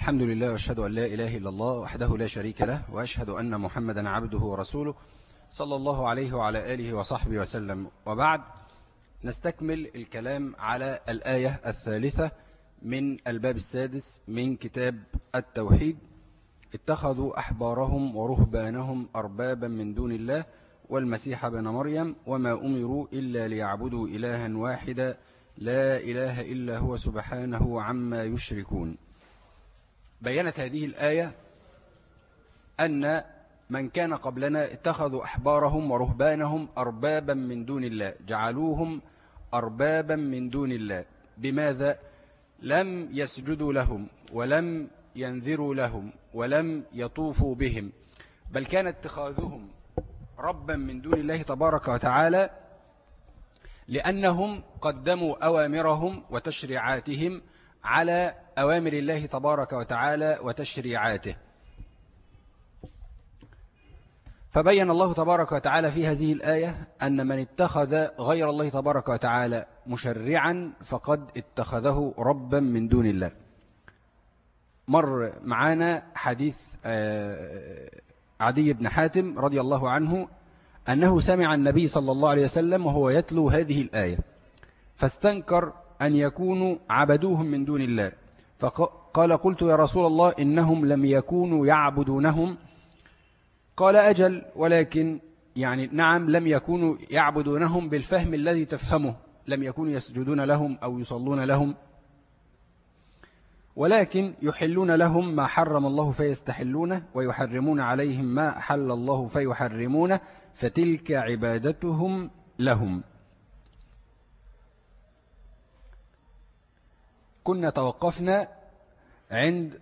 الحمد لله وأشهد أن لا إله إلا الله وحده لا شريك له وأشهد أن محمدا عبده ورسوله صلى الله عليه وعلى آله وصحبه وسلم. وبعد نستكمل الكلام على الآية الثالثة من الباب السادس من كتاب التوحيد. اتخذوا أحبارهم ورهبانهم أربابا من دون الله والمسيح بن مريم وما أمروا إلا ليعبدوا إلها واحدا لا إله إلا هو سبحانه عما يشركون. بينت هذه الآية أن من كان قبلنا اتخذوا أحبارهم ورهبانهم أربابا من دون الله جعلوهم أربابا من دون الله بماذا؟ لم يسجدوا لهم ولم ينذروا لهم ولم يطوفوا بهم بل كان اتخاذهم ربا من دون الله تبارك وتعالى لأنهم قدموا أوامرهم وتشريعاتهم على أوامر الله تبارك وتعالى وتشريعاته. فبين الله تبارك وتعالى في هذه الآية أن من اتخذ غير الله تبارك وتعالى مشرعا فقد اتخذه ربا من دون الله. مر معانا حديث آه، عدي بن حاتم رضي الله عنه أنه سمع النبي صلى الله عليه وسلم وهو يتلو هذه الآية. فاستنكر أن يكونوا عبدوهم من دون الله. فقال قلت يا رسول الله إنهم لم يكونوا يعبدونهم. قال أجل ولكن يعني نعم لم يكونوا يعبدونهم بالفهم الذي تفهمه. لم يكونوا يسجدون لهم أو يصلون لهم. ولكن يحلون لهم ما حرم الله فيستحلونه ويحرمون عليهم ما أحل الله فيحرمونه. فتلك عبادتهم لهم. كنا توقفنا عند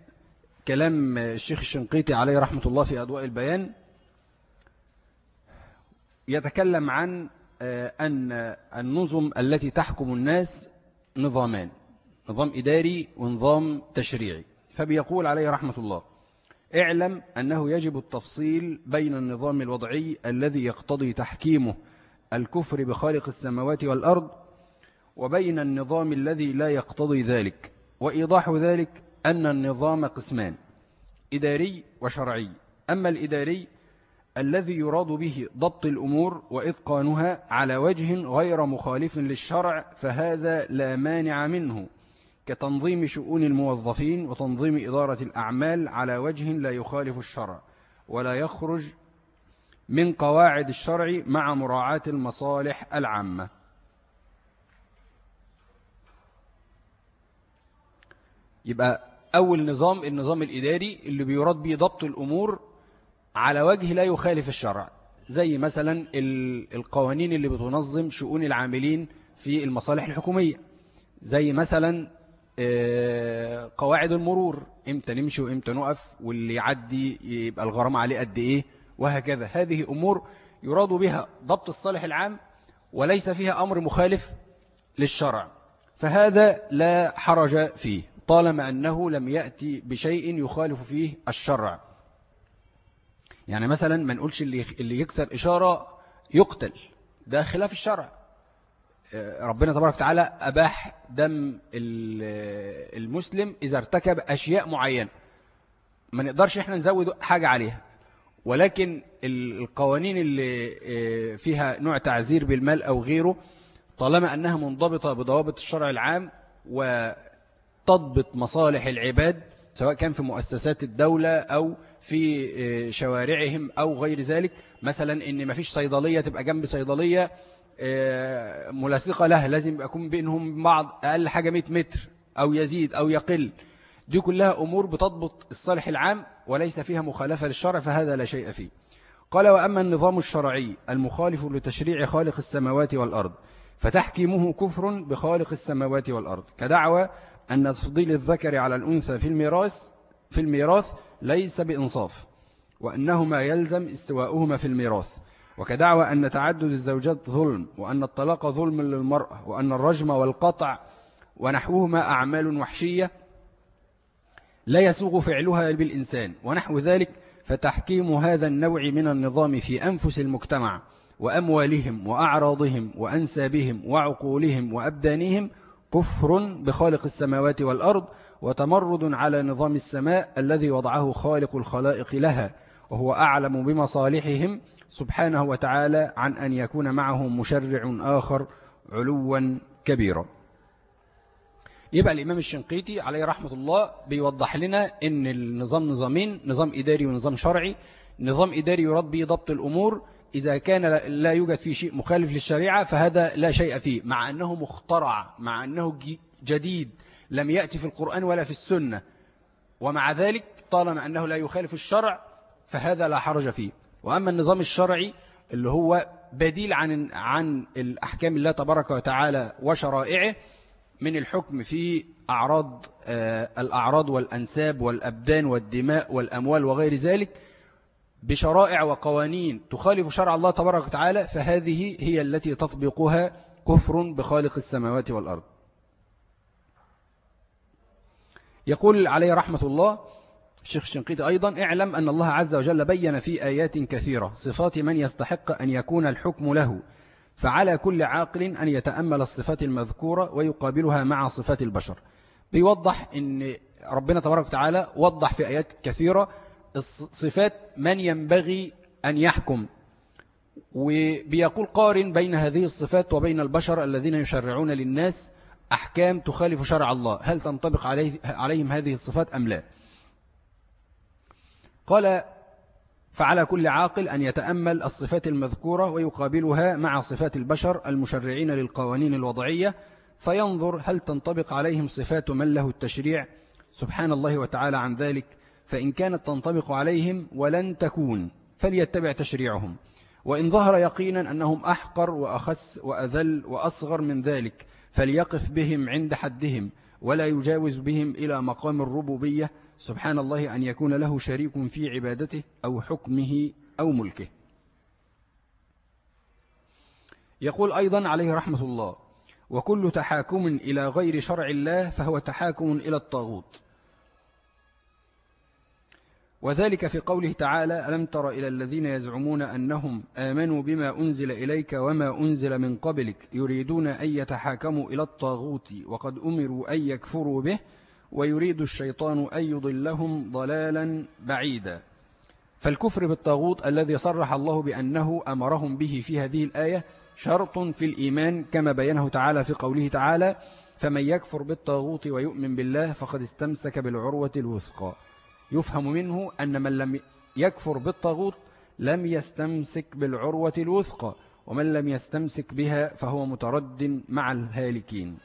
كلام الشيخ الشنقيطي عليه رحمة الله في أضواء البيان يتكلم عن آه، أن النظم التي تحكم الناس نظامان نظام إداري ونظام تشريعي. فبيقول عليه رحمة الله اعلم أنه يجب التفصيل بين النظام الوضعي الذي يقتضي تحكيمه الكفر بخالق السماوات والأرض وبين النظام الذي لا يقتضي ذلك وإيضاح ذلك أن النظام قسمان إداري وشرعي. أما الإداري الذي يراد به ضبط الأمور وإتقانها على وجه غير مخالف للشرع فهذا لا مانع منه كتنظيم شؤون الموظفين وتنظيم إدارة الأعمال على وجه لا يخالف الشرع ولا يخرج من قواعد الشرع مع مراعاة المصالح العامة. يبقى أول نظام النظام الإداري اللي بيراد به ضبط الأمور على وجه لا يخالف الشرع زي مثلا القوانين اللي بتنظم شؤون العاملين في المصالح الحكومية زي مثلا آه، قواعد المرور إمتى نمشي وإمتى نقف واللي يعدي يبقى الغرامة عليه قد إيه وهكذا. هذه أمور يراد بها ضبط الصالح العام وليس فيها أمر مخالف للشرع. فهذا لا حرج فيه. طالما أنه لم يأتي بشيء يخالف فيه الشرع. يعني مثلا ما نقولش اللي اللي يكسر إشارة يقتل. ده خلاف الشرع. ربنا تبارك وتعالى أباح دم المسلم إذا ارتكب أشياء معينة. ما نقدرش إحنا نزود حاجة عليها. ولكن القوانين اللي آه، فيها نوع تعزير بالمال أو غيره طالما أنها منضبطة بضوابط الشرع العام وتضبط مصالح العباد سواء كان في مؤسسات الدولة أو في آه، شوارعهم أو غير ذلك. مثلا إن ما فيش صيدلية تبقى جنب صيدلية آه، ملاصقة له لازم يكون بينهم بعض أقل حاجة 100 متر أو يزيد أو يقل. دي كلها أمور بتضبط الصالح العام وليس فيها مخالفة للشرع فهذا لا شيء فيه. قال وأما النظام الشرعي المخالف لتشريع خالق السماوات والأرض فتحكيمه كفر بخالق السماوات والأرض. كدعوى أن تفضيل الذكر على الأنثى في الميراث في الميراث ليس بإنصاف وأنهما يلزم استواؤهما في الميراث. وكدعوى أن تعدد الزوجات ظلم وأن الطلاق ظلم للمرأة وأن الرجم والقطع ونحوهما أعمال وحشية لا يسوغ فعلها بالإنسان. ونحو ذلك فتحكيم هذا النوع من النظام في أنفس المجتمع وأموالهم وأعراضهم وأنسابهم وعقولهم وأبدانهم كفر بخالق السماوات والأرض وتمرد على نظام السماء الذي وضعه خالق الخلائق لها وهو أعلم بمصالحهم سبحانه وتعالى عن أن يكون معه مشرع آخر علوا كبيرا. يبقى الإمام الشنقيطي عليه رحمة الله بيوضح لنا أن النظام نظامين نظام إداري ونظام شرعي نظام إداري يراد به ضبط الأمور إذا كان لا يوجد فيه شيء مخالف للشريعة فهذا لا شيء فيه مع أنه مخترع مع أنه جديد لم يأتي في القرآن ولا في السنة. ومع ذلك طالما أنه لا يخالف الشرع فهذا لا حرج فيه. وأما النظام الشرعي اللي هو بديل عن عن الأحكام الله تبارك وتعالى وشرائعه من الحكم في أعراض آه، الأعراض والأنساب والأبدان والدماء والأموال وغير ذلك بشرائع وقوانين تخالف شرع الله تبارك وتعالى فهذه هي التي تطبقها كفر بخالق السماوات والأرض. يقول عليه رحمة الله الشيخ الشنقيطي أيضا اعلم أن الله عز وجل بين في آيات كثيرة. صفات من يستحق أن يكون الحكم له فعلى كل عاقل أن يتأمل الصفات المذكورة ويقابلها مع صفات البشر. بيوضح أن ربنا تبارك وتعالى وضح في آيات كثيرة صفات من ينبغي أن يحكم. وبيقول قارن بين هذه الصفات وبين البشر الذين يشرعون للناس أحكام تخالف شرع الله. هل تنطبق عليه عليهم هذه الصفات أم لا؟ قال فعلى كل عاقل أن يتأمل الصفات المذكورة ويقابلها مع صفات البشر المشرعين للقوانين الوضعية. فينظر هل تنطبق عليهم صفات من له التشريع. سبحان الله وتعالى عن ذلك. فإن كانت تنطبق عليهم ولن تكون فليتبع تشريعهم. وإن ظهر يقينا أنهم أحقر وأخس وأذل وأصغر من ذلك فليقف بهم عند حدهم ولا يجاوز بهم إلى مقام الربوبية سبحان الله أن يكون له شريك في عبادته أو حكمه أو ملكه. يقول أيضا عليه رحمة الله وكل تحاكم إلى غير شرع الله فهو تحاكم إلى الطاغوت. وذلك في قوله تعالى ألم تر إلى الذين يزعمون أنهم آمنوا بما أنزل إليك وما أنزل من قبلك يريدون أن يتحاكموا إلى الطاغوت وقد أمروا أن يكفروا به ويريد الشيطان أن يضلهم ضلالا بعيدا. فالكفر بالطاغوت الذي صرح الله بأنه أمرهم به في هذه الآية شرط في الإيمان كما بينه تعالى في قوله تعالى فمن يكفر بالطاغوت ويؤمن بالله فقد استمسك بالعروة الوثقى يفهم منه أن من لم يكفر بالطاغوت لم يستمسك بالعروة الوثقى ومن لم يستمسك بها فهو مترد مع الهالكين.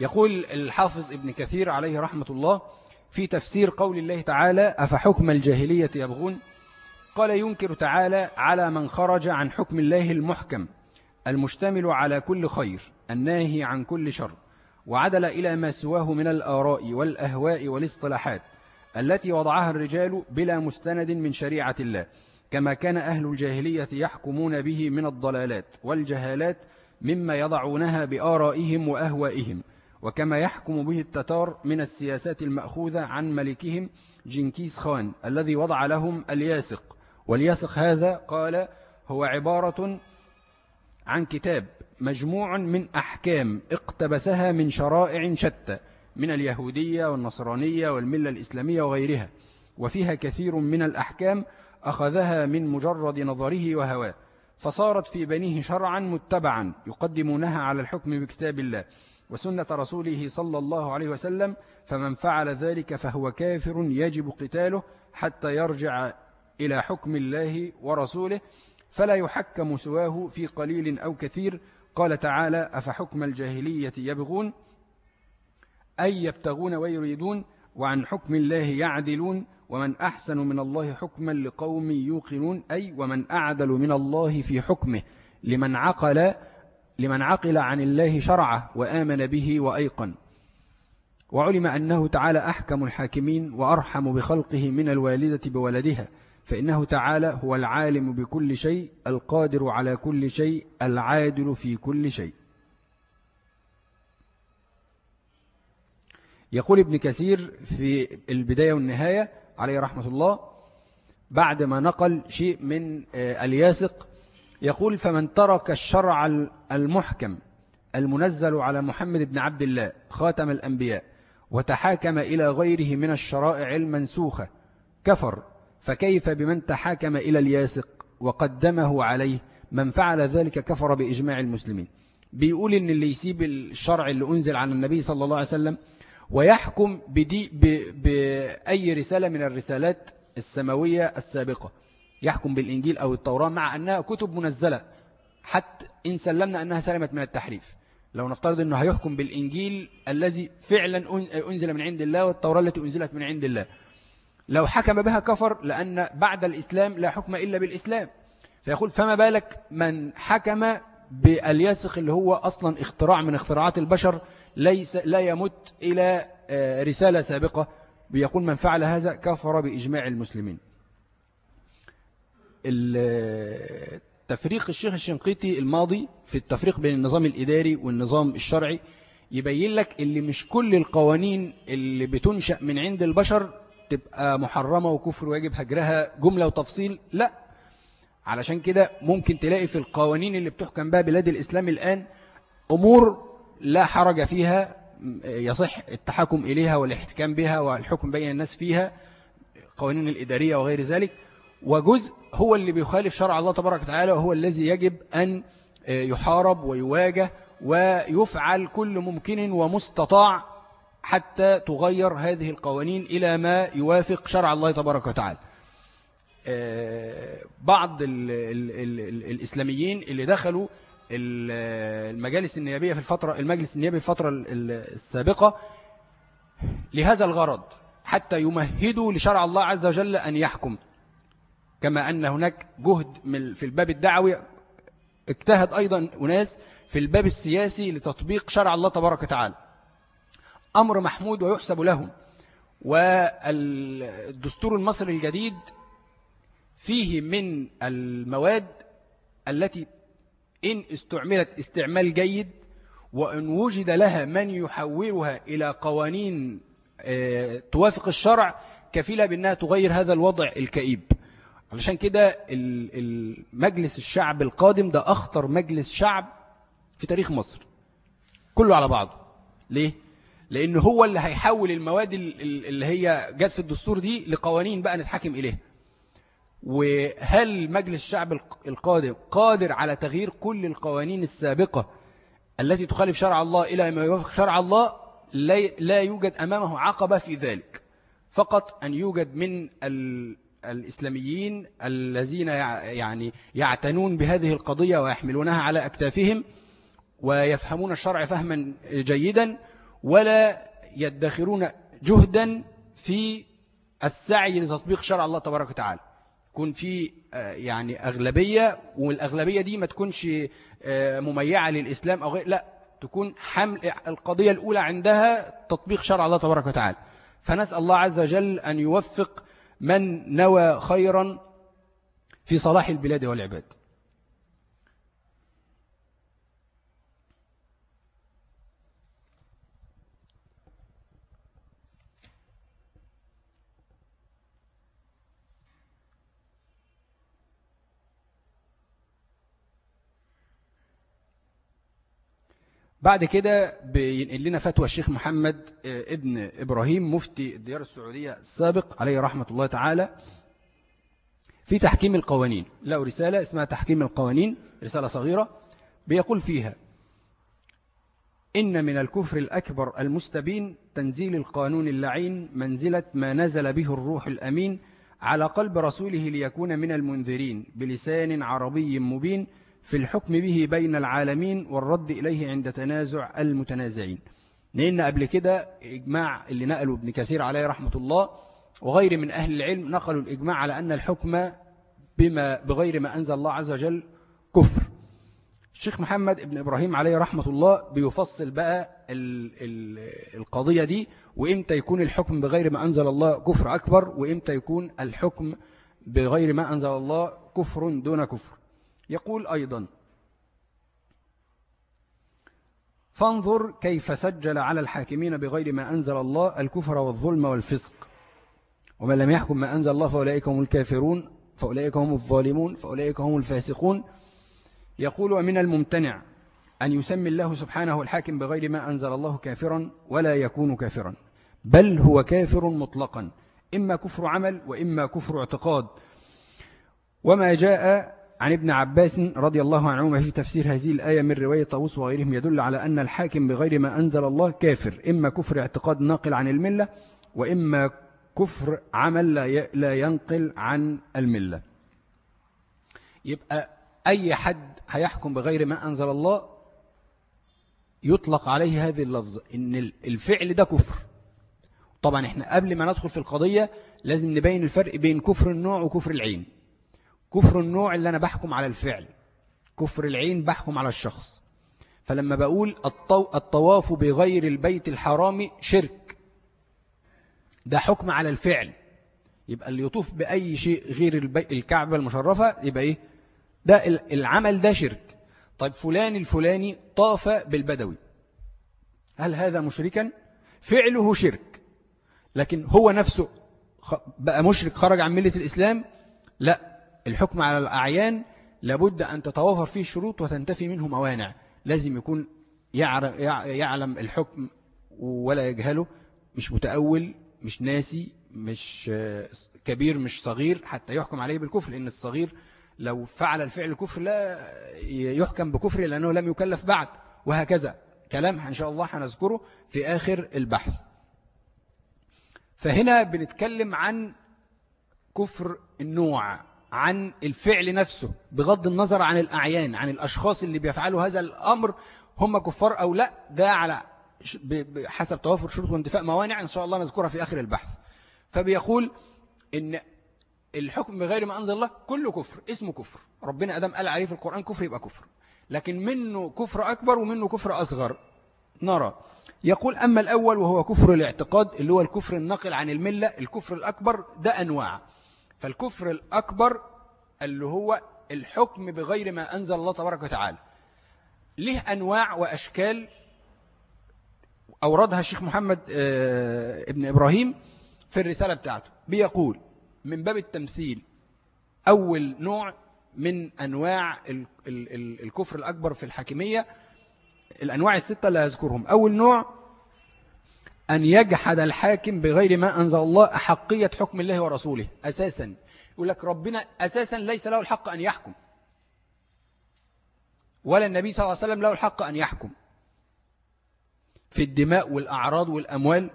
يقول الحافظ ابن كثير عليه رحمة الله في تفسير قول الله تعالى أفحكم الجاهلية يبغون؟ قال ينكر تعالى على من خرج عن حكم الله المحكم. المشتمل على كل خير الناهي عن كل شر وعدل إلى ما سواه من الآراء والأهواء والاصطلاحات التي وضعها الرجال بلا مستند من شريعة الله كما كان أهل الجاهلية يحكمون به من الضلالات والجهالات مما يضعونها بآرائهم وأهوائهم وكما يحكم به التتار من السياسات المأخوذة عن ملكهم جنكيز خان الذي وضع لهم الياسق والياسق هذا قال هو عبارة عن كتاب مجموع من أحكام اقتبسها من شرائع شتى من اليهودية والنصرانية والملة الإسلامية وغيرها وفيها كثير من الأحكام أخذها من مجرد نظره وهواه فصارت في بنيه شرعا متبعا يقدمونها على الحكم بكتاب الله وسنة رسوله صلى الله عليه وسلم فمن فعل ذلك فهو كافر يجب قتاله حتى يرجع إلى حكم الله ورسوله فلا يحكم سواه في قليل أو كثير. قال تعالى أفحكم الجاهلية يبغون؟ أي يبتغون ويريدون؟ وعن حكم الله يعدلون؟ ومن أحسن من الله حكما لقوم يوقنون؟ أي ومن أعدل من الله في حكمه لمن عقل لمن عقل عن الله شرعه وآمن به وأيقن. وعلم أنه تعالى أحكم الحاكمين وأرحم بخلقه من الوالدة بولدها. فإنه تعالى هو العالم بكل شيء القادر على كل شيء العادل في كل شيء. يقول ابن كثير في البداية والنهاية عليه رحمة الله بعد ما نقل شيء من آه، الياسق يقول فمن ترك الشرع المحكم المنزل على محمد بن عبد الله خاتم الأنبياء وتحاكم إلى غيره من الشرائع المنسوخة كفر فكيف بمن تحاكم إلى الياسق وقدمه عليه من فعل ذلك كفر بإجماع المسلمين؟ بيقول إن اللي يسيب الشرع اللي أنزل على النبي صلى الله عليه وسلم ويحكم بدي بأي رسالة من الرسالات السماوية السابقة. يحكم بالإنجيل أو التوراة مع أنها كتب منزلة. حتى إن سلمنا أنها سلمت من التحريف. لو نفترض أنه هيحكم بالإنجيل الذي فعلا أنزل من عند الله والتوراة التي أنزلت من عند الله. لو حكم بها كفر لأن بعد الإسلام لا حكم إلا بالإسلام. فيقول فما بالك من حكم بالياسخ اللي هو أصلا اختراع من اختراعات البشر ليس لا يمت إلى آه، رسالة سابقة بيقول من فعل هذا كفر بإجماع المسلمين. تفريق الشيخ الشنقيطي الماضي في التفريق بين النظام الإداري والنظام الشرعي يبين لك اللي مش كل القوانين اللي بتنشأ من عند البشر تبقى محرمة وكفر ويجب هجرها جملة وتفصيل؟ لا. علشان كده ممكن تلاقي في القوانين اللي بتحكم بها بلاد الإسلام الآن أمور لا حرج فيها يصح التحكم إليها والإحتكام بها والحكم بين الناس فيها قوانين الإدارية وغير ذلك. وجزء هو اللي بيخالف شرع الله تبارك وتعالى وهو الذي يجب أن يحارب ويواجه ويفعل كل ممكن ومستطاع حتى تغير هذه القوانين إلى ما يوافق شرع الله تبارك وتعالى. بعض ال ال ال الإسلاميين اللي دخلوا المجالس النيابية في الفترة المجلس النيابي في الفترة السابقة لهذا الغرض حتى يمهدوا لشرع الله عز وجل أن يحكم. كما أن هناك جهد في الباب الدعوي اجتهد أيضا أناس في الباب السياسي لتطبيق شرع الله تبارك وتعالى. أمر محمود ويحسب لهم والدستور المصري الجديد فيه من المواد التي إن استعملت استعمال جيد وإن وجد لها من يحولها إلى قوانين آه، توافق الشرع كفيلة بأنها تغير هذا الوضع الكئيب. علشان كده المجلس الشعب القادم ده أخطر مجلس شعب في تاريخ مصر. كله على بعضه. ليه؟ لأن هو اللي هيحول المواد اللي هي جت في الدستور دي لقوانين بقى نتحكم إليها. وهل مجلس الشعب القادم قادر على تغيير كل القوانين السابقة التي تخالف شرع الله إلى ما يوافق شرع الله؟ لا يوجد أمامه عقبة في ذلك. فقط أن يوجد من الإسلاميين الذين يعني يعتنون بهذه القضية ويحملونها على أكتافهم ويفهمون الشرع فهما جيدا. ولا يدخرون جهدا في السعي لتطبيق شرع الله تبارك وتعالى. يكون في آه، يعني أغلبية والأغلبية دي ما تكونش آه، مميعة للإسلام أو غير لا تكون حمل القضية الأولى عندها تطبيق شرع الله تبارك وتعالى. فنسأل الله عز وجل أن يوفق من نوى خيرا في صلاح البلاد والعباد. بعد كده بينقل لنا فتوى الشيخ محمد آه، ابن إبراهيم مفتي الديار السعودية السابق عليه رحمة الله تعالى في تحكيم القوانين. له رسالة اسمها تحكيم القوانين رسالة صغيرة بيقول فيها إن من الكفر الأكبر المستبين تنزيل القانون اللعين منزلة ما نزل به الروح الأمين على قلب رسوله ليكون من المنذرين بلسان عربي مبين في الحكم به بين العالمين والرد إليه عند تنازع المتنازعين. لأن قبل كده إجماع اللي نقله ابن كثير عليه رحمة الله وغير من أهل العلم نقلوا الإجماع على أن الحكم بما بغير ما أنزل الله عز وجل كفر. الشيخ محمد ابن إبراهيم عليه رحمة الله بيفصل بقى ال ال القضية دي وإمتى يكون الحكم بغير ما أنزل الله كفر أكبر وإمتى يكون الحكم بغير ما أنزل الله كفر دون كفر. يقول أيضا فانظر كيف سجل على الحاكمين بغير ما أنزل الله الكفر والظلم والفسق. ومن لم يحكم ما أنزل الله فأولئك هم الكافرون فأولئك هم الظالمون فأولئك هم الفاسقون. يقول ومن الممتنع أن يسمي الله سبحانه الحاكم بغير ما أنزل الله كافرا ولا يكون كافرا بل هو كافر مطلقا إما كفر عمل وإما كفر اعتقاد. وما جاء عن ابن عباس رضي الله عنهما في تفسير هذه الآية من رواية طاووس وغيرهم يدل على أن الحاكم بغير ما أنزل الله كافر إما كفر اعتقاد ناقل عن الملة وإما كفر عمل لا ينقل عن الملة. يبقى أي حد هيحكم بغير ما أنزل الله يطلق عليه هذه اللفظة إن الفعل ده كفر. طبعا إحنا قبل ما ندخل في القضية لازم نبين الفرق بين كفر النوع وكفر العين. كفر النوع اللي أنا بحكم على الفعل كفر العين بحكم على الشخص. فلما بقول الطواف بغير البيت الحرام شرك ده حكم على الفعل. يبقى اللي يطوف بأي شيء غير الكعبة المشرفة يبقى إيه؟ ده العمل ده شرك. طيب فلان الفلاني طاف بالبدوي. هل هذا مشركا؟ فعله شرك. لكن هو نفسه بقى مشرك خرج عن ملة الإسلام؟ لا. الحكم على الأعيان لابد أن تتوافر فيه شروط وتنتفي منه موانع. لازم يكون يعلم الحكم ولا يجهله. مش متأول مش ناسي مش كبير مش صغير حتى يحكم عليه بالكفر. لأن الصغير لو فعل الفعل الكفر لا يحكم بكفر لأنه لم يكلف بعد. وهكذا كلام إن شاء الله هنذكره في آخر البحث. فهنا بنتكلم عن كفر النوع. عن الفعل نفسه بغض النظر عن الأعيان عن الأشخاص اللي بيفعلوا هذا الأمر هم كفار أو لا ده على حسب توافر شروط وانتفاء موانع إن شاء الله نذكرها في آخر البحث. فبيقول إن الحكم بغير ما أنزل الله كله كفر اسمه كفر. ربنا أدم قال عليه في القرآن كفر يبقى كفر. لكن منه كفر أكبر ومنه كفر أصغر. نرى. يقول أما الأول وهو كفر الاعتقاد اللي هو الكفر النقل عن الملة الكفر الأكبر ده أنواع. فالكفر الأكبر اللي هو الحكم بغير ما أنزل الله تبارك وتعالى. له أنواع وأشكال أوردها الشيخ محمد آه، ابن إبراهيم في الرسالة بتاعته. بيقول من باب التمثيل أول نوع من أنواع الكفر الأكبر في الحاكمية الأنواع الستة اللي أذكرهم أول نوع أن يجحد الحاكم بغير ما أنزل الله أحقية حكم الله ورسوله أساسا. يقول لك ربنا أساسا ليس له الحق أن يحكم. ولا النبي صلى الله عليه وسلم له الحق أن يحكم. في الدماء والأعراض والأموال.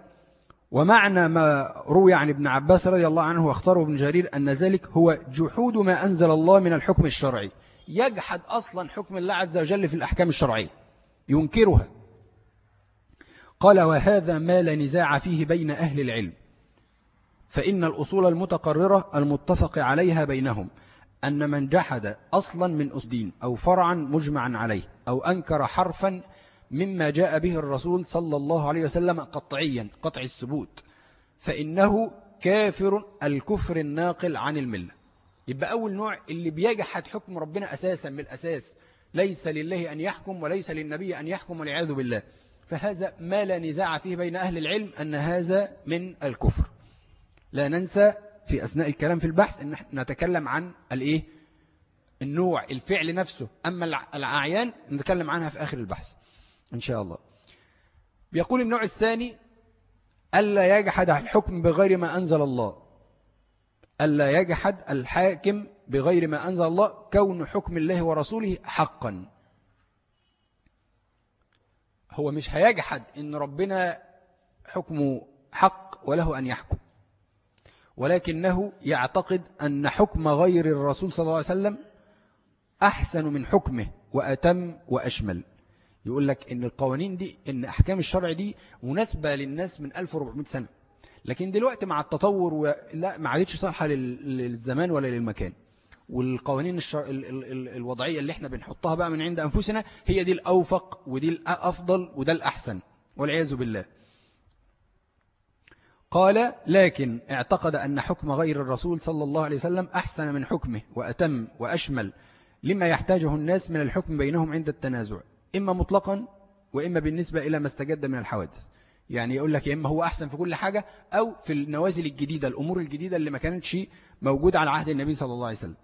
ومعنى ما روي عن ابن عباس رضي الله عنه واختاره ابن جرير أن ذلك هو جحود ما أنزل الله من الحكم الشرعي. يجحد أصلا حكم الله عز وجل في الأحكام الشرعية. ينكرها. قال وهذا ما لا نزاع فيه بين أهل العلم. فإن الأصول المتقررة المتفق عليها بينهم أن من جحد أصلا من أسدين أو فرعا مجمعا عليه أو أنكر حرفا مما جاء به الرسول صلى الله عليه وسلم قطعيا قطع الثبوت فإنه كافر الكفر الناقل عن الملة. يبقى أول نوع اللي بيجحد حكم ربنا أساسا من الأساس ليس لله أن يحكم وليس للنبي أن يحكم والعياذ بالله. فهذا ما لا نزاع فيه بين أهل العلم أن هذا من الكفر. لا ننسى في أثناء الكلام في البحث أن نتكلم عن الإيه؟ النوع الفعل نفسه. أما الأعيان نتكلم عنها في آخر البحث إن شاء الله. بيقول النوع الثاني ألا يجحد الحكم بغير ما أنزل الله. ألا يجحد الحاكم بغير ما أنزل الله كون حكم الله ورسوله حقا. هو مش هيجحد إن ربنا حكمه حق وله أن يحكم. ولكنه يعتقد أن حكم غير الرسول صلى الله عليه وسلم أحسن من حكمه وأتم وأشمل. يقول لك إن القوانين دي إن أحكام الشرع دي مناسبة للناس من 1400 سنة. لكن دلوقتي مع التطور و... لا ما عادتش صالحة للزمان ولا للمكان. والقوانين الشر... ال... ال... الوضعية اللي إحنا بنحطها بقى من عند أنفسنا هي دي الأوفق ودي الأفضل وده الأحسن والعياذ بالله. قال لكن اعتقد أن حكم غير الرسول صلى الله عليه وسلم أحسن من حكمه وأتم وأشمل لما يحتاجه الناس من الحكم بينهم عند التنازع إما مطلقا وإما بالنسبة إلى ما استجد من الحوادث. يعني يقول لك يا إما هو أحسن في كل حاجة أو في النوازل الجديدة الأمور الجديدة اللي ما كانتش موجودة على عهد النبي صلى الله عليه وسلم.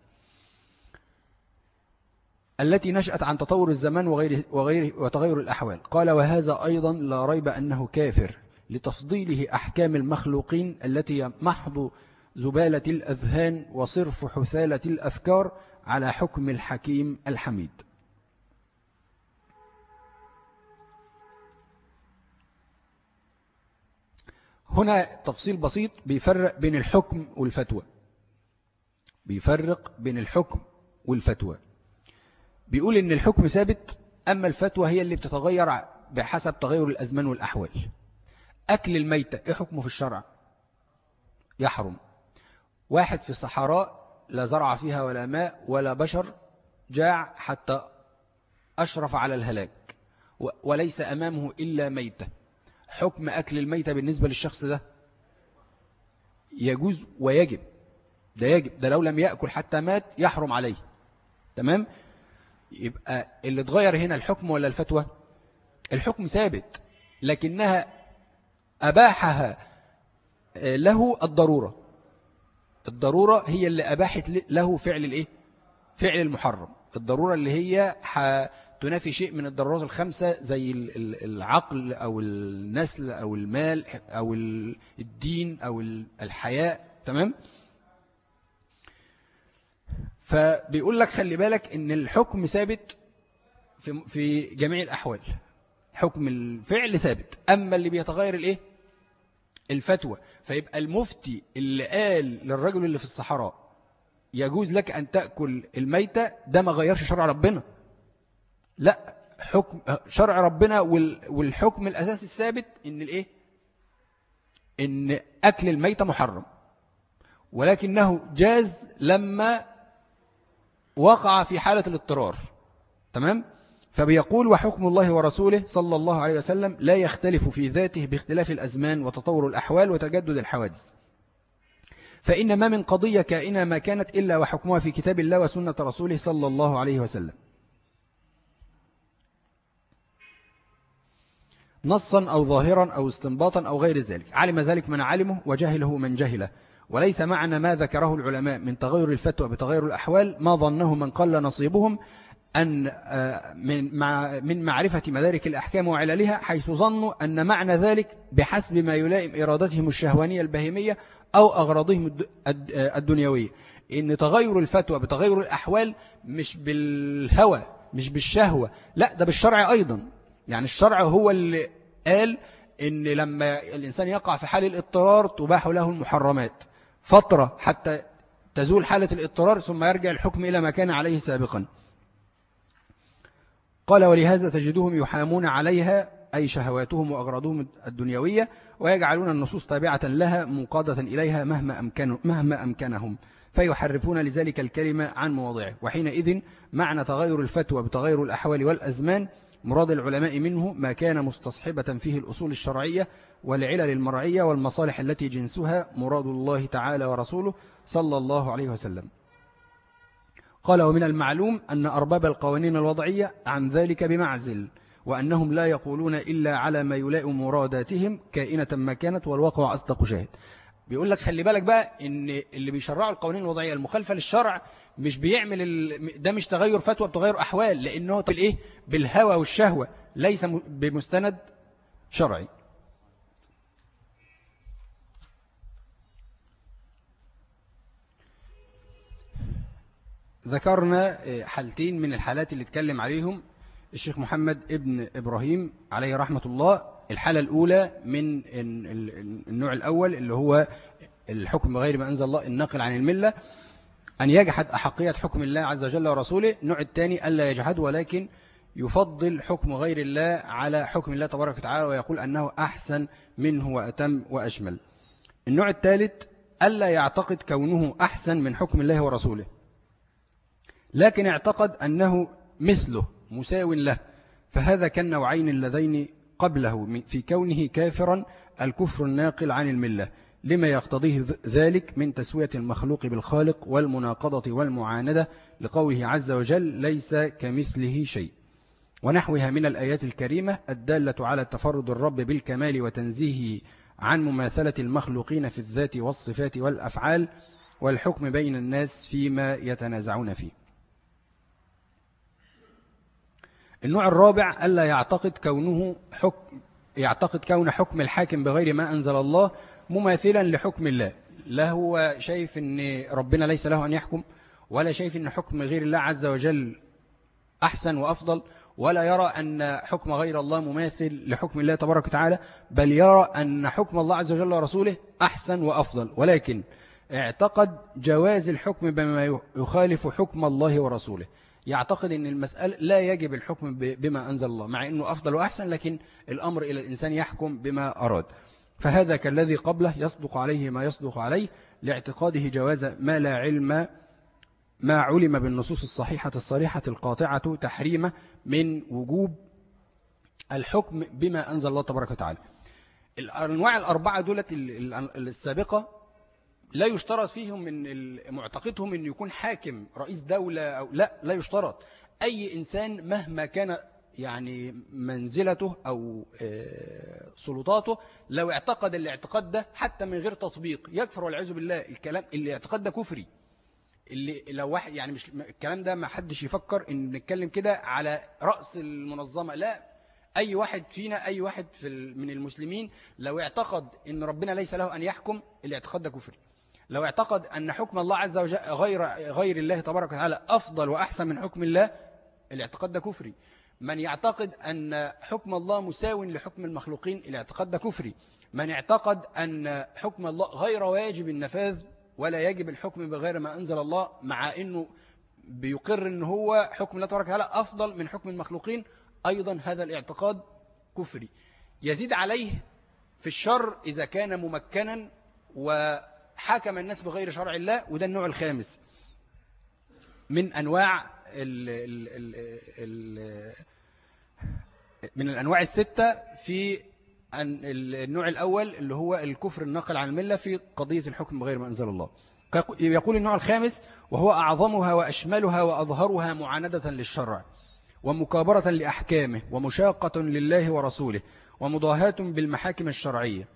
التي نشأت عن تطور الزمان وغير وغير وتغير الأحوال. قال وهذا أيضا لا ريب أنه كافر لتفضيله أحكام المخلوقين التي محض زبالة الأذهان وصرف حثالة الأفكار على حكم الحكيم الحميد. هنا تفصيل بسيط بيفرق بين الحكم والفتوى. بيفرق بين الحكم والفتوى. بيقول إن الحكم ثابت أما الفتوى هي اللي بتتغير بحسب تغير الأزمان والأحوال. أكل الميتة إيه حكمه في الشرع؟ يحرم. واحد في الصحراء لا زرع فيها ولا ماء ولا بشر جاع حتى أشرف على الهلاك وليس أمامه إلا ميتة. حكم أكل الميتة بالنسبة للشخص ده يجوز ويجب. ده يجب. ده لو لم يأكل حتى مات يحرم عليه. تمام؟ يبقى اللي اتغير هنا الحكم ولا الفتوى الحكم ثابت لكنها أباحها له الضرورة الضرورة هي اللي أباحت له فعل الإيه؟ فعل المحرم الضرورة اللي هي تنافي شيء من الضرورات الخمسة زي العقل أو النسل أو المال أو الدين أو الحياء تمام؟ فبيقول لك خلي بالك إن الحكم ثابت في في جميع الأحوال. حكم الفعل ثابت. أما اللي بيتغير الإيه؟ الفتوى. فيبقى المفتي اللي قال للرجل اللي في الصحراء يجوز لك أن تأكل الميتة ده ما غيرش شرع ربنا. لا حكم شرع ربنا والحكم الأساسي الثابت إن الإيه؟ إن أكل الميتة محرم. ولكنه جاز لما وقع في حالة الاضطرار. تمام؟ فبيقول وحكم الله ورسوله صلى الله عليه وسلم لا يختلف في ذاته باختلاف الأزمان وتطور الأحوال وتجدد الحوادث. فإن ما من قضية كائنة ما كانت إلا وحكمها في كتاب الله وسنة رسوله صلى الله عليه وسلم. نصا أو ظاهرا أو استنباطا أو غير ذلك. علم ذلك من علمه وجهله من جهله. وليس معنى ما ذكره العلماء من تغير الفتوى بتغير الأحوال ما ظنه من قل نصيبهم أن آه، من مع من معرفة مدارك الأحكام وعللها حيث ظنوا أن معنى ذلك بحسب ما يلائم إرادتهم الشهوانية البهيمية أو أغراضهم الدنيوية. إن تغير الفتوى بتغير الأحوال مش بالهوى مش بالشهوة لا ده بالشرع أيضا. يعني الشرع هو اللي قال إن لما الإنسان يقع في حال الاضطرار تباح له المحرمات. فترة حتى تزول حالة الاضطرار ثم يرجع الحكم إلى ما كان عليه سابقا. قال ولهذا تجدهم يحامون عليها أي شهواتهم وأغراضهم الدنيوية ويجعلون النصوص تابعة لها منقادة إليها مهما, أمكن مهما أمكنهم. فيحرفون لذلك الكلمة عن مواضعه. وحينئذ معنى تغير الفتوى بتغير الأحوال والأزمان مراد العلماء منه ما كان مستصحبة فيه الأصول الشرعية والعلل المرعية والمصالح التي جنسها مراد الله تعالى ورسوله صلى الله عليه وسلم. قال ومن المعلوم أن أرباب القوانين الوضعية عن ذلك بمعزل وأنهم لا يقولون إلا على ما يلائم مراداتهم كائنة ما كانت والواقع أصدق شاهد. بيقول لك خلي بالك بقى إن اللي بيشرعوا القوانين الوضعية المخالفة للشرع مش بيعمل ال... ده مش تغير فتوى بتغير أحوال لأنه بالإيه بالهوى والشهوة ليس بمستند شرعي. ذكرنا آه، حالتين من الحالات اللي اتكلم عليهم الشيخ محمد ابن إبراهيم عليه رحمة الله. الحالة الأولى من النوع الأول اللي هو الحكم بغير ما أنزل الله الناقل عن الملة. أن يجحد أحقية حكم الله عز وجل ورسوله. النوع الثاني ألا يجحد ولكن يفضل حكم غير الله على حكم الله تبارك وتعالى ويقول أنه أحسن منه وأتم وأشمل. النوع الثالث ألا يعتقد كونه أحسن من حكم الله ورسوله. لكن اعتقد أنه مثله مساو له. فهذا كالنوعين اللذين قبله في كونه كافرا الكفر الناقل عن الملة. لما يقتضيه ذلك من تسوية المخلوق بالخالق والمناقضة والمعاندة لقوله عز وجل ليس كمثله شيء. ونحوها من الآيات الكريمة الدالة على تفرد الرب بالكمال وتنزيهه عن مماثلة المخلوقين في الذات والصفات والأفعال والحكم بين الناس فيما يتنازعون فيه. النوع الرابع ألا يعتقد كونه حكم يعتقد كون حكم الحاكم بغير ما أنزل الله مماثلا لحكم الله. لا هو شايف أن ربنا ليس له أن يحكم ولا شايف أن حكم غير الله عز وجل أحسن وأفضل ولا يرى أن حكم غير الله مماثل لحكم الله تبارك وتعالى بل يرى أن حكم الله عز وجل ورسوله أحسن وأفضل. ولكن اعتقد جواز الحكم بما يخالف حكم الله ورسوله. يعتقد أن المسألة لا يجب الحكم بما أنزل الله مع أنه أفضل وأحسن لكن الأمر إلى الإنسان يحكم بما أراد. فهذا كالذي قبله يصدق عليه ما يصدق عليه لاعتقاده جواز ما لا علم ما علم بالنصوص الصحيحة الصريحة القاطعة تحريمه من وجوب الحكم بما أنزل الله تبارك وتعالى. الأنواع الأربعة دولة السابقة لا يشترط فيهم من معتقدهم أن يكون حاكم رئيس دولة أو لا لا يشترط. أي إنسان مهما كان يعني منزلته أو آه، سلطاته لو اعتقد الاعتقاد ده حتى من غير تطبيق. يكفر والعياذ بالله الكلام الاعتقاد ده كفري. اللي لو واحد يعني مش الكلام ده ما حدش يفكر إن نتكلم كده على رأس المنظمة. لا أي واحد فينا أي واحد في من المسلمين لو اعتقد إن ربنا ليس له أن يحكم الاعتقاد ده كفري. لو اعتقد أن حكم الله عز وجل غير غير الله تبارك وتعالى أفضل وأحسن من حكم الله الاعتقاد ده كفري. من يعتقد أن حكم الله مساو لحكم المخلوقين الاعتقاد ده كفري. من اعتقد أن حكم الله غير واجب النفاذ ولا يجب الحكم بغير ما أنزل الله مع أنه بيقر أنه هو حكم الله تبارك وتعالى أفضل من حكم المخلوقين أيضا هذا الاعتقاد كفري. يزيد عليه في الشر إذا كان ممكنا وحكم الناس بغير شرع الله وده النوع الخامس. من أنواع ال ال ال ال من الأنواع الستة في النوع الأول اللي هو الكفر الناقل عن الملة في قضية الحكم بغير ما أنزل الله. يقول النوع الخامس وهو أعظمها وأشملها وأظهرها معاندة للشرع ومكابرة لأحكامه ومشاقة لله ورسوله ومضاهاة بالمحاكم الشرعية.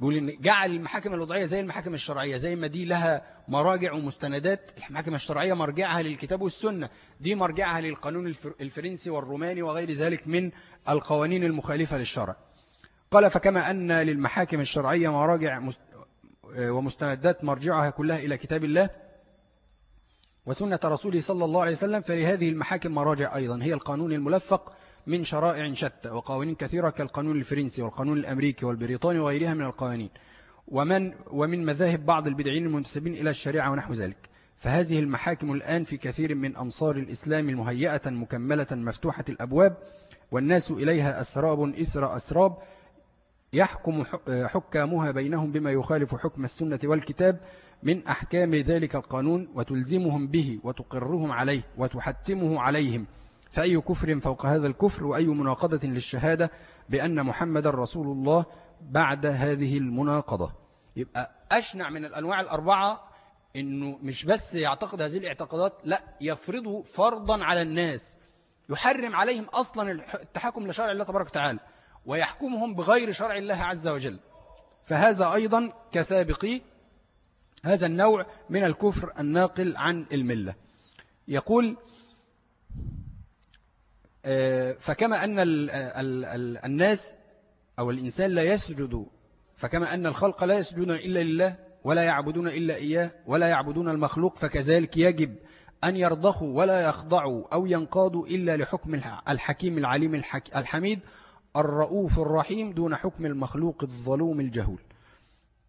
بيقول إن جعل المحاكم الوضعية زي المحاكم الشرعية زي ما دي لها مراجع ومستندات المحاكم الشرعية مرجعها للكتاب والسنة. دي مرجعها للقانون الفرنسي والروماني وغير ذلك من القوانين المخالفة للشرع. قال فكما أن للمحاكم الشرعية مراجع ومستندات مرجعها كلها إلى كتاب الله وسنة رسوله صلى الله عليه وسلم فلهذه المحاكم مراجع أيضا هي القانون الملفق من شرائع شتى وقوانين كثيرة كالقانون الفرنسي والقانون الأمريكي والبريطاني وغيرها من القوانين. ومن ومن مذاهب بعض البدعين المنتسبين إلى الشريعة ونحو ذلك. فهذه المحاكم الآن في كثير من أمصار الإسلام المهيئة مكملة مفتوحة الأبواب والناس إليها أسراب إثر أسراب يحكم حكامها بينهم بما يخالف حكم السنة والكتاب من أحكام ذلك القانون وتلزمهم به وتقرهم عليه وتحتمه عليهم. فأي كفر فوق هذا الكفر وأي مناقضة للشهادة بأن محمد رسول الله بعد هذه المناقضة. يبقى أشنع من الأنواع الأربعة إنه مش بس يعتقد هذه الاعتقادات لا يفرضه فرضا على الناس. يحرم عليهم أصلا التحكم لشرع الله تبارك وتعالى ويحكمهم بغير شرع الله عز وجل. فهذا أيضا كسابقي هذا النوع من الكفر الناقل عن الملة. يقول فكما أن الناس أو الإنسان لا يسجد فكما أن الخلق لا يسجدون إلا لله ولا يعبدون إلا إياه ولا يعبدون المخلوق فكذلك يجب أن يرضخوا ولا يخضعوا أو ينقادوا إلا لحكم الحكيم العليم الحميد الرؤوف الرحيم دون حكم المخلوق الظلوم الجهول.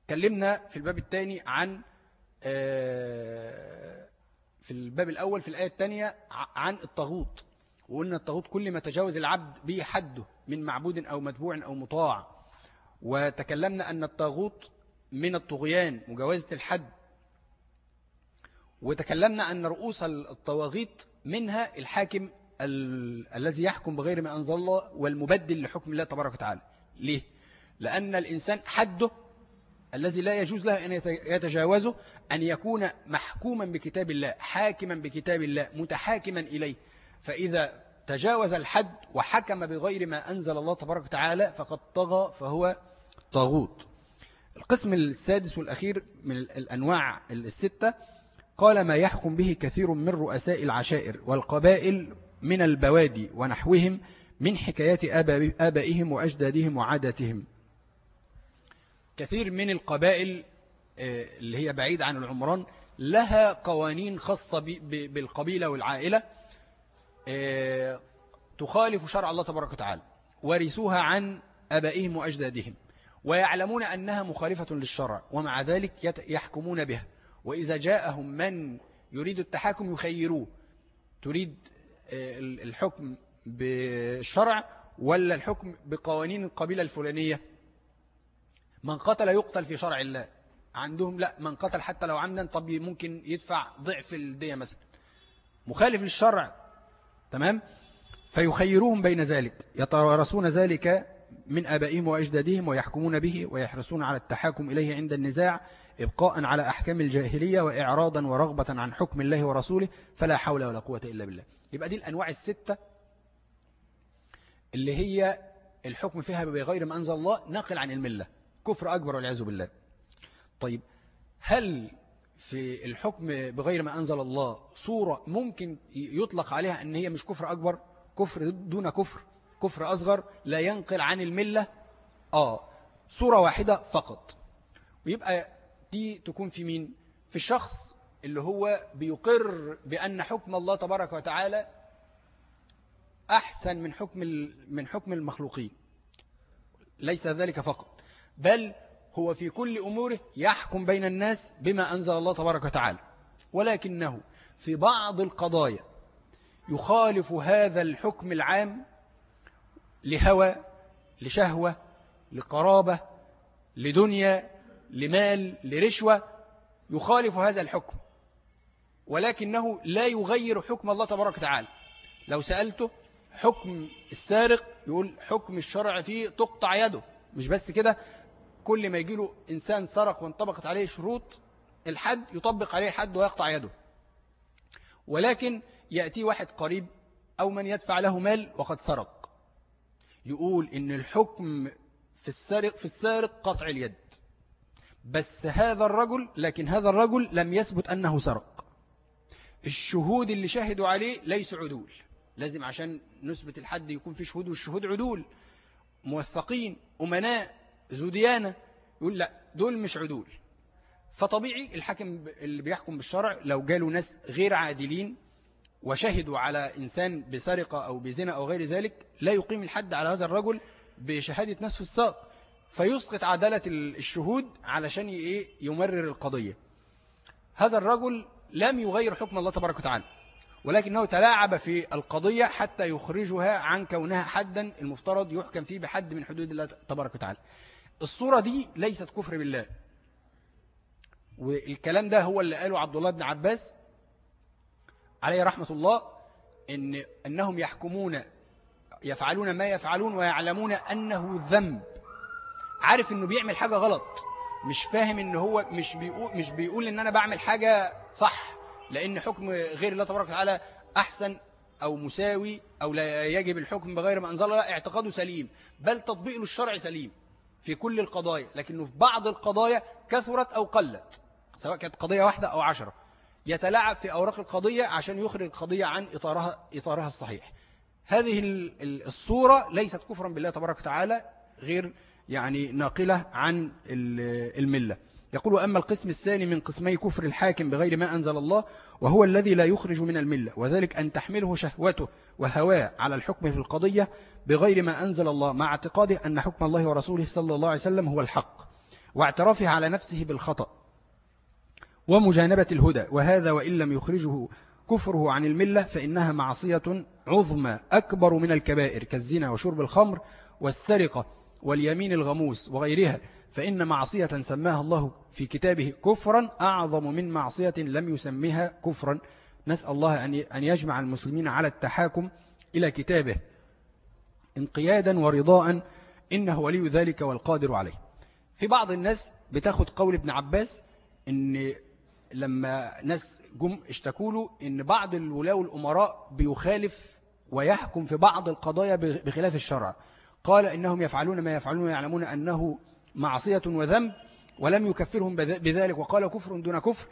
كلمنا في الباب الثاني عن آه، في الباب الأول في الآية الثانية عن الطاغوت. وقلنا الطاغوت كل ما تجاوز العبد به حده من معبود أو متبوع أو مطاع. وتكلمنا أن الطاغوت من الطغيان مجاوزة الحد. وتكلمنا أن رؤوس الطواغيت منها الحاكم ال... الذي يحكم بغير ما أنزل الله والمبدل لحكم الله تبارك وتعالى. ليه؟ لأن الإنسان حده الذي لا يجوز له أن يتجاوزه أن يكون محكوما بكتاب الله حاكما بكتاب الله متحاكما إليه. فإذا تجاوز الحد وحكم بغير ما أنزل الله تبارك وتعالى فقد طغى فهو طاغوت. القسم السادس والأخير من الأنواع الستة قال ما يحكم به كثير من رؤساء العشائر والقبائل من البوادي ونحوهم من حكايات آبائهم وأجدادهم وعاداتهم. كثير من القبائل آه، اللي هي بعيد عن العمران لها قوانين خاصة بالقبيلة والعائلة. تخالف شرع الله تبارك وتعالى ورثوها عن أبائهم وأجدادهم ويعلمون أنها مخالفة للشرع ومع ذلك يحكمون بها. وإذا جاءهم من يريد التحاكم يخيروه. تريد آه، الحكم بالشرع ولا الحكم بقوانين القبيلة الفلانية؟ من قتل يقتل في شرع الله. عندهم لا من قتل حتى لو عمدا طب ممكن يدفع ضعف الدية مثلا. مخالف للشرع تمام؟ فيخيروهم بين ذلك يتوارثون ذلك من أبائهم وأجدادهم ويحكمون به ويحرصون على التحاكم إليه عند النزاع إبقاء على أحكام الجاهلية وإعراضا ورغبة عن حكم الله ورسوله فلا حول ولا قوة إلا بالله. يبقى دي الأنواع الستة اللي هي الحكم فيها بغير ما أنزل الله ناقل عن الملة كفر أكبر والعياذ بالله. طيب هل في الحكم بغير ما أنزل الله صورة ممكن يطلق عليها أن هي مش كفر أكبر كفر دون كفر كفر أصغر لا ينقل عن الملة آه صورة واحدة فقط. ويبقى دي تكون في مين؟ في الشخص اللي هو بيقر بأن حكم الله تبارك وتعالى أحسن من حكم من حكم المخلوقين. ليس ذلك فقط بل هو في كل أموره يحكم بين الناس بما أنزل الله تبارك وتعالى. ولكنه في بعض القضايا يخالف هذا الحكم العام لهوى لشهوة لقرابة لدنيا لمال لرشوة يخالف هذا الحكم. ولكنه لا يغير حكم الله تبارك وتعالى. لو سألته حكم السارق يقول حكم الشرع فيه تقطع يده. مش بس كده كل ما يجي له إنسان سرق وانطبقت عليه شروط الحد يطبق عليه حد ويقطع يده. ولكن يأتي واحد قريب أو من يدفع له مال وقد سرق. يقول إن الحكم في السارق في السارق قطع اليد. بس هذا الرجل لكن هذا الرجل لم يثبت أنه سرق. الشهود اللي شهدوا عليه ليسوا عدول. لازم عشان نثبت الحد يكون في شهود والشهود عدول. موثقين أمناء. ذو ديانة يقول لا دول مش عدول. فطبيعي الحاكم اللي بيحكم بالشرع لو جالوا ناس غير عادلين وشهدوا على إنسان بسرقة أو بزنا أو غير ذلك لا يقيم الحد على هذا الرجل بشهادة ناس في الساق. فيسقط عدالة الشهود علشان إيه يمرر القضية. هذا الرجل لم يغير حكم الله تبارك وتعالى ولكنه تلاعب في القضية حتى يخرجها عن كونها حدا المفترض يحكم فيه بحد من حدود الله تبارك وتعالى. الصورة دي ليست كفر بالله. والكلام ده هو اللي قاله عبد الله بن عباس عليه رحمة الله إن أنهم يحكمون يفعلون ما يفعلون ويعلمون أنه ذنب. عارف أنه بيعمل حاجة غلط. مش فاهم أنه هو مش بيقول, مش بيقول أن أنا بعمل حاجة صح لأن حكم غير الله تبارك وتعالى أحسن أو مساوي أو لا يجب الحكم بغير ما أنزل الله اعتقاده سليم. بل تطبيق الشرع سليم. في كل القضايا لكنه في بعض القضايا كثرت أو قلت سواء كانت قضية واحدة أو عشرة. يتلاعب في أوراق القضية عشان يخرج القضية عن إطارها, إطارها الصحيح. هذه الصورة ليست كفرا بالله تبارك وتعالى غير يعني ناقلة عن الملة. يقول أما القسم الثاني من قسمي كفر الحاكم بغير ما أنزل الله وهو الذي لا يخرج من الملة وذلك أن تحمله شهوته وهواه على الحكم في القضية بغير ما أنزل الله مع اعتقاده أن حكم الله ورسوله صلى الله عليه وسلم هو الحق واعترافه على نفسه بالخطأ ومجانبة الهدى وهذا وإن لم يخرجه كفره عن الملة فإنها معصية عظمى أكبر من الكبائر كالزنا وشرب الخمر والسرقة واليمين الغموس وغيرها. فإن معصية سماها الله في كتابه كفرا أعظم من معصية لم يسميها كفرا. نسأل الله أن يجمع المسلمين على التحاكم إلى كتابه انقيادا ورضاء إنه ولي ذلك والقادر عليه. في بعض الناس بتاخد قول ابن عباس إن لما ناس جم اشتكوا له إن بعض الولاة والأمراء بيخالف ويحكم في بعض القضايا بخلاف الشرع. قال إنهم يفعلون ما يفعلون ويعلمون أنه معصية وذنب ولم يكفرهم بذلك وقال كفر دون كفر.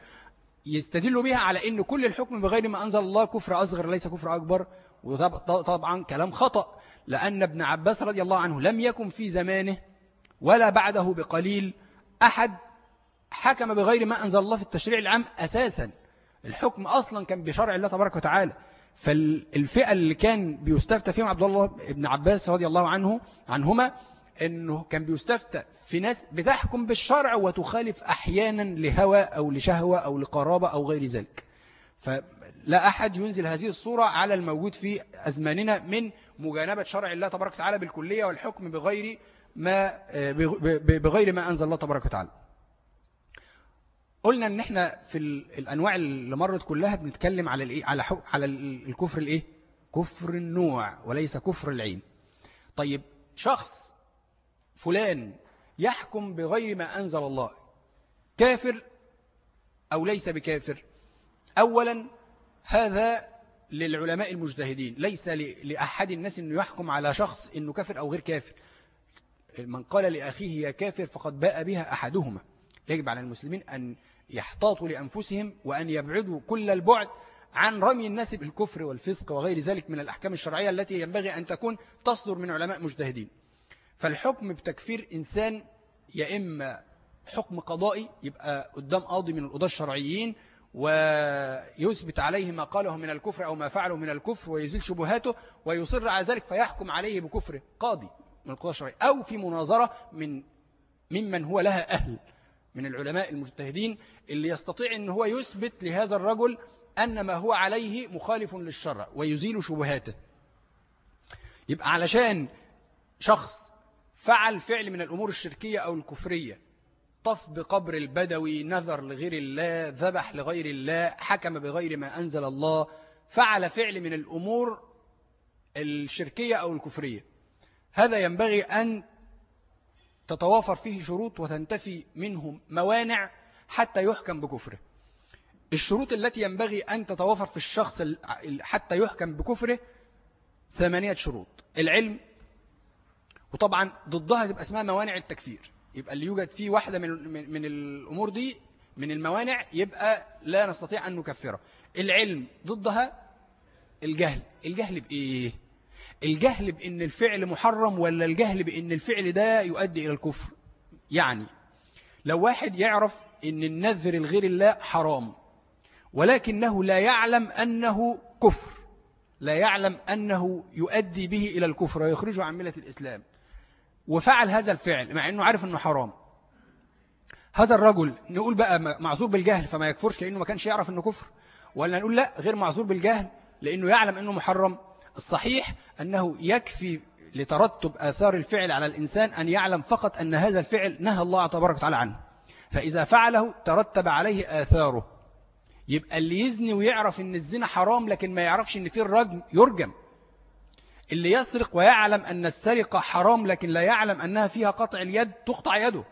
يستدل بها على أن كل الحكم بغير ما أنزل الله كفر أصغر ليس كفر أكبر. وطبعا كلام خطأ. لأن ابن عباس رضي الله عنه لم يكن في زمانه ولا بعده بقليل أحد حكم بغير ما أنزل الله في التشريع العام أساسا. الحكم أصلا كان بشرع الله تبارك وتعالى. فالفئة اللي كان بيستفتى فيهم عبد الله ابن عباس رضي الله عنه عنهما إنه كان بيستفتى في ناس بتحكم بالشرع وتخالف أحيانا لهوى أو لشهوة أو لقرابة أو غير ذلك. فلا أحد ينزل هذه الصورة على الموجود في أزماننا من مجانبة شرع الله تبارك وتعالى بالكلية والحكم بغير ما بغير ما أنزل الله تبارك وتعالى. قلنا إن إحنا في الأنواع اللي مرت كلها بنتكلم على الإيه على على الكفر الإيه؟ كفر النوع وليس كفر العين. طيب شخص فلان يحكم بغير ما أنزل الله. كافر أو ليس بكافر؟ أولا هذا للعلماء المجتهدين ليس لأحد الناس أنه يحكم على شخص أنه كافر أو غير كافر. من قال لأخيه يا كافر فقد باء بها أحدهما. يجب على المسلمين أن يحتاطوا لأنفسهم وأن يبعدوا كل البعد عن رمي الناس بالكفر والفسق وغير ذلك من الأحكام الشرعية التي ينبغي أن تكون تصدر من علماء مجتهدين. فالحكم بتكفير إنسان يا إما حكم قضائي يبقى قدام قاضي من القضاة الشرعيين ويثبت عليه ما قاله من الكفر أو ما فعله من الكفر ويزيل شبهاته ويصر على ذلك فيحكم عليه بكفر قاضي من القضاة الشرعيين أو في مناظرة من ممن هو لها أهل من العلماء المجتهدين اللي يستطيع أن هو يثبت لهذا الرجل أن ما هو عليه مخالف للشرع ويزيل شبهاته. يبقى علشان شخص فعل فعل من الأمور الشركية أو الكفرية. طف بقبر البدوي نذر لغير الله ذبح لغير الله حكم بغير ما أنزل الله. فعل فعل من الأمور الشركية أو الكفرية. هذا ينبغي أن تتوافر فيه شروط وتنتفي منهم موانع حتى يحكم بكفره. الشروط التي ينبغي أن تتوافر في الشخص حتى يحكم بكفره ثمانية شروط. العلم وطبعا ضدها تبقى اسمها موانع التكفير. يبقى اللي يوجد فيه واحدة من, من, من الأمور دي من الموانع يبقى لا نستطيع أن نكفره. العلم ضدها الجهل. الجهل بإيه؟ الجهل بأن الفعل محرم ولا الجهل بأن الفعل ده يؤدي إلى الكفر؟ يعني لو واحد يعرف أن النذر الغير الله حرام ولكنه لا يعلم أنه كفر لا يعلم أنه يؤدي به إلى الكفر ويخرجه عن ملة الإسلام وفعل هذا الفعل مع أنه عارف أنه حرام. هذا الرجل نقول بقى معذور بالجهل فما يكفرش لأنه ما كانش يعرف أنه كفر. ولا نقول لأ غير معذور بالجهل لأنه يعلم أنه محرم. الصحيح أنه يكفي لترتب آثار الفعل على الإنسان أن يعلم فقط أن هذا الفعل نهى الله تبارك وتعالى عنه. فإذا فعله ترتب عليه آثاره. يبقى اللي يزني ويعرف أن الزنا حرام لكن ما يعرفش أن فيه الرجم يرجم. اللي يسرق ويعلم أن السرقة حرام لكن لا يعلم أنها فيها قطع اليد تقطع يده.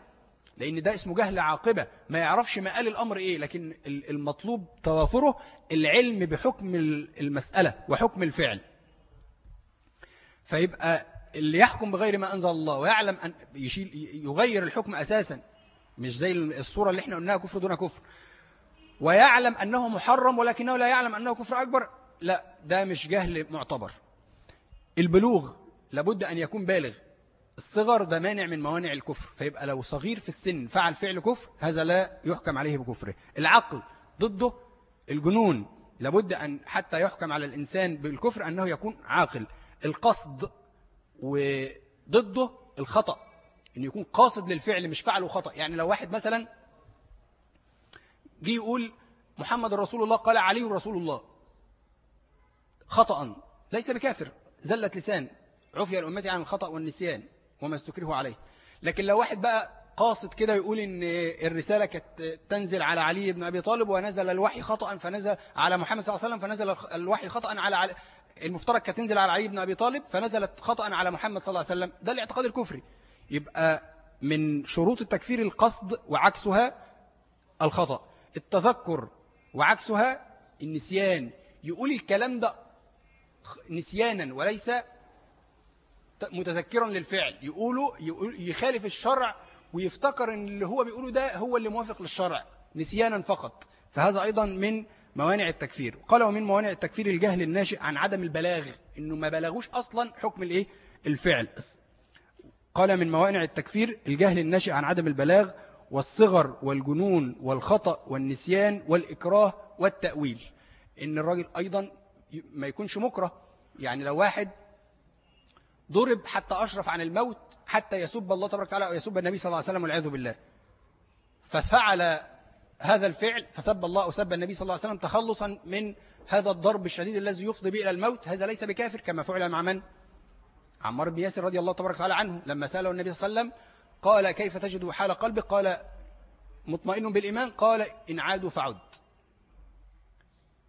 لأن ده اسمه جهل عاقبة. ما يعرفش ما قال الأمر إيه لكن المطلوب توافره العلم بحكم المسألة وحكم الفعل. فيبقى اللي يحكم بغير ما أنزل الله ويعلم أن يشيل يغير الحكم أساسا مش زي الصورة اللي إحنا قلناها كفر دون كفر. ويعلم أنه محرم ولكنه لا يعلم أنه كفر أكبر. لا ده مش جهل معتبر. البلوغ لابد أن يكون بالغ. الصغر ده مانع من موانع الكفر فيبقى لو صغير في السن فعل فعل كفر هذا لا يحكم عليه بكفره. العقل ضده الجنون لابد أن حتى يحكم على الإنسان بالكفر أنه يكون عاقل. القصد وضده الخطأ أن يكون قاصد للفعل مش فعله خطأ. يعني لو واحد مثلا جي يقول محمد رسول الله قال علي رسول الله خطأ ليس بكافر. زلة لسان. عفي الأمة عن الخطأ والنسيان وما استكره عليه. لكن لو واحد بقى قاصد كده يقول إن الرسالة كانت تنزل على علي بن أبي طالب ونزل الوحي خطأ فنزل على محمد صلى الله عليه وسلم فنزل الوحي خطأ على علي المفترض كانت تنزل على علي بن أبي طالب فنزلت خطأ على محمد صلى الله عليه وسلم. ده الاعتقاد الكفري. يبقى من شروط التكفير القصد وعكسها الخطأ. التذكر وعكسها النسيان. يقول الكلام ده نسيانا وليس متذكرا للفعل. يقوله يخالف الشرع ويفتكر إن اللي هو بيقوله ده هو اللي موافق للشرع نسيانا فقط. فهذا أيضا من موانع التكفير. قال ومن موانع التكفير الجهل الناشئ عن عدم البلاغ إنه ما بلغوش أصلا حكم الإيه؟ الفعل. قال من موانع التكفير الجهل الناشئ عن عدم البلاغ والصغر والجنون والخطأ والنسيان والإكراه والتأويل. إن الراجل أيضا ما يكونش مكره. يعني لو واحد ضرب حتى أشرف عن الموت حتى يسب الله تبارك وتعالى ويسب النبي صلى الله عليه وسلم والعياذ بالله. ففعل هذا الفعل فسب الله وسب النبي صلى الله عليه وسلم تخلصا من هذا الضرب الشديد الذي يفضي به إلى الموت. هذا ليس بكافر كما فعل مع من؟ عمار بن ياسر رضي الله تبارك وتعالى عنه لما سأله النبي صلى الله عليه وسلم قال كيف تجد حال قلبك؟ قال مطمئن بالإيمان. قال إن عادوا فعد.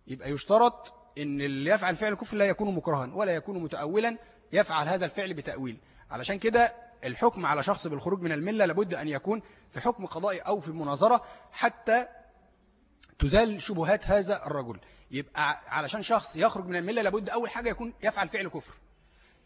يبقى يشترط إن اللي يفعل فعل الكفر لا يكون مكرها ولا يكون متأولا يفعل هذا الفعل بتأويل. علشان كده الحكم على شخص بالخروج من الملة لابد أن يكون في حكم قضائي أو في مناظرة حتى تزال شبهات هذا الرجل. يبقى علشان شخص يخرج من الملة لابد أول حاجة يكون يفعل فعل كفر.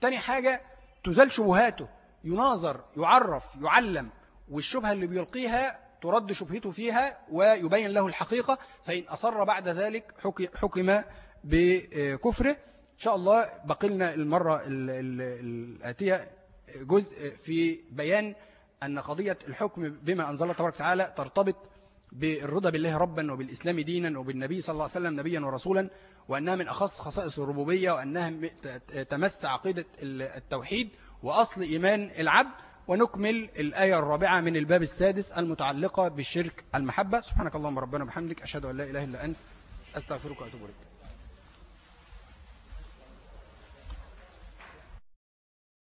تاني حاجة تزال شبهاته يناظر يعرف يعلم والشبهة اللي بيلقيها ترد شبهته فيها ويبين له الحقيقة فإن أصر بعد ذلك حكم بكفره. إن شاء الله بقلنا المرة الآتية جزء في بيان أن قضية الحكم بما أنزل الله تبارك وتعالى ترتبط بالرضا بالله ربا وبالإسلام دينا وبالنبي صلى الله عليه وسلم نبيا ورسولا وأنها من أخص خصائص الربوبية وأنها تمس عقيدة التوحيد وأصل إيمان العبد. ونكمل الآية الرابعة من الباب السادس المتعلقة بالشرك المحبة. سبحانك اللهم ربنا بحمدك أشهد أن لا إله إلا أنت أستغفرك وأتوب إليك.